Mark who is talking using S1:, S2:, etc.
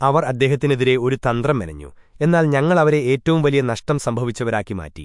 S1: അവർ അദ്ദേഹത്തിനെതിരെ ഒരു തന്ത്രം മെനഞ്ഞു. എന്നാൽ ഞങ്ങൾ അവരെ ഏറ്റവും വലിയ നഷ്ടം സംഭവിച്ചവരാക്കി മാറ്റി.